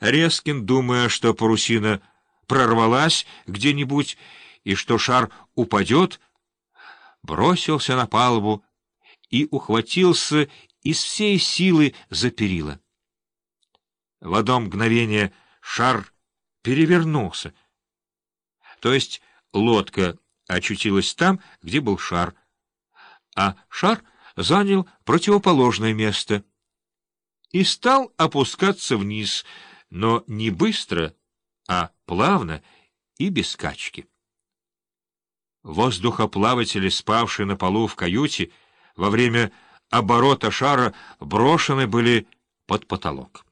Резкин, думая, что парусина прорвалась где-нибудь и что шар упадет, бросился на палубу и ухватился из всей силы за перила. В одно мгновение шар перевернулся, то есть лодка очутилась там, где был шар, а шар занял противоположное место и стал опускаться вниз, но не быстро, а плавно и без скачки. Воздухоплаватели, спавшие на полу в каюте, во время оборота шара брошены были под потолок.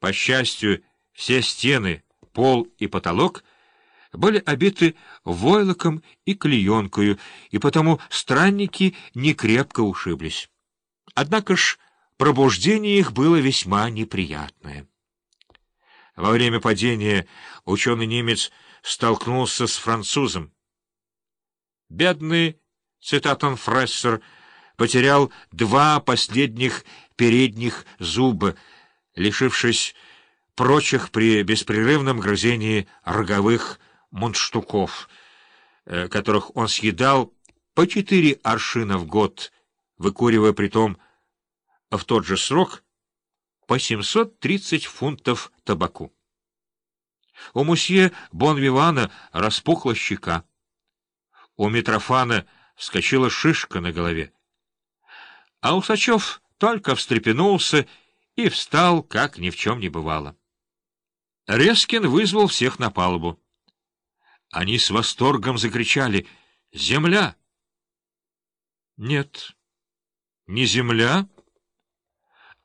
По счастью, все стены, пол и потолок были обиты войлоком и клеенкою, и потому странники не крепко ушиблись. Однако ж пробуждение их было весьма неприятное. Во время падения ученый-немец столкнулся с французом. Бедный цитатон Фрессер потерял два последних передних зуба, лишившись прочих при беспрерывном грызении роговых мундштуков, э, которых он съедал по четыре аршина в год, выкуривая притом в тот же срок по 730 фунтов табаку. У мусье Бонвивана распухла щека. У Митрофана вскочила шишка на голове. А Усачев только встрепенулся и встал, как ни в чем не бывало. Резкин вызвал всех на палубу. Они с восторгом закричали «Земля!» «Нет, не земля,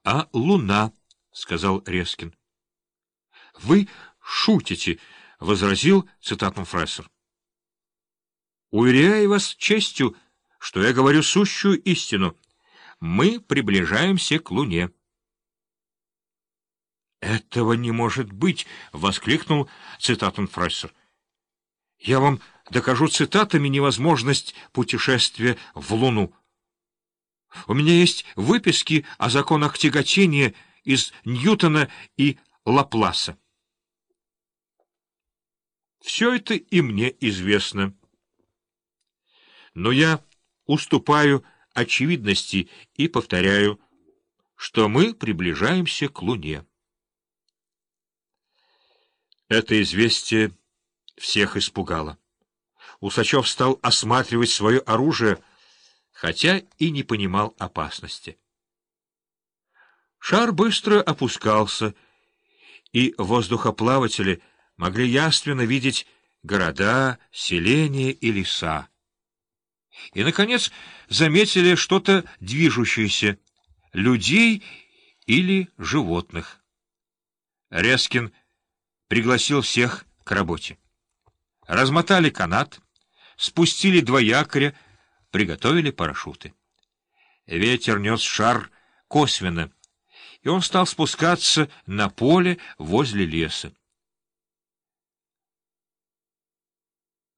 а луна», — сказал Резкин. «Вы шутите», — возразил цитатом Фрессер. «Уверяю вас честью, что я говорю сущую истину. Мы приближаемся к луне». «Этого не может быть!» — воскликнул цитатом Фрессер. «Я вам докажу цитатами невозможность путешествия в Луну». У меня есть выписки о законах тяготения из Ньютона и Лапласа. Все это и мне известно. Но я уступаю очевидности и повторяю, что мы приближаемся к Луне. Это известие всех испугало. Усачев стал осматривать свое оружие, хотя и не понимал опасности. Шар быстро опускался, и воздухоплаватели могли яственно видеть города, селения и леса. И, наконец, заметили что-то движущееся — людей или животных. Резкин пригласил всех к работе. Размотали канат, спустили два якоря, приготовили парашюты. Ветер нес шар косвенно, и он стал спускаться на поле возле леса.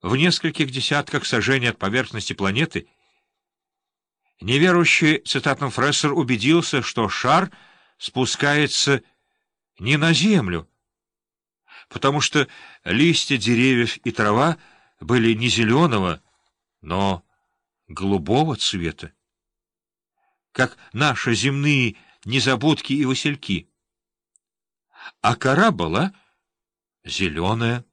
В нескольких десятках сажений от поверхности планеты неверующий цитатом Фрессер убедился, что шар спускается не на землю, потому что листья деревьев и трава были не зеленого, но голубого цвета, как наши земные незабудки и васильки. А кора была зеленая.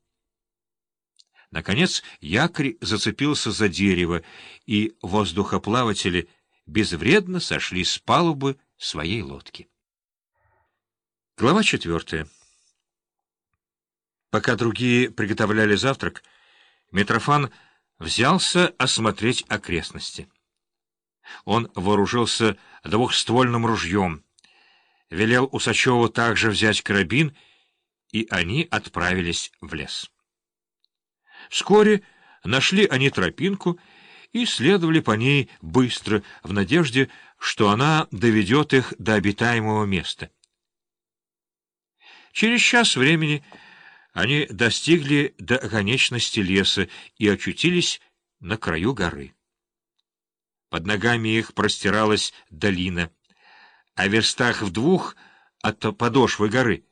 Наконец якорь зацепился за дерево, и воздухоплаватели безвредно сошли с палубы своей лодки. Глава четвертая. Пока другие приготовляли завтрак, Митрофан взялся осмотреть окрестности. Он вооружился двухствольным ружьем, велел Усачеву также взять карабин, и они отправились в лес. Вскоре нашли они тропинку и следовали по ней быстро, в надежде, что она доведет их до обитаемого места. Через час времени они достигли до оконечности леса и очутились на краю горы. Под ногами их простиралась долина, а верстах в двух от подошвы горы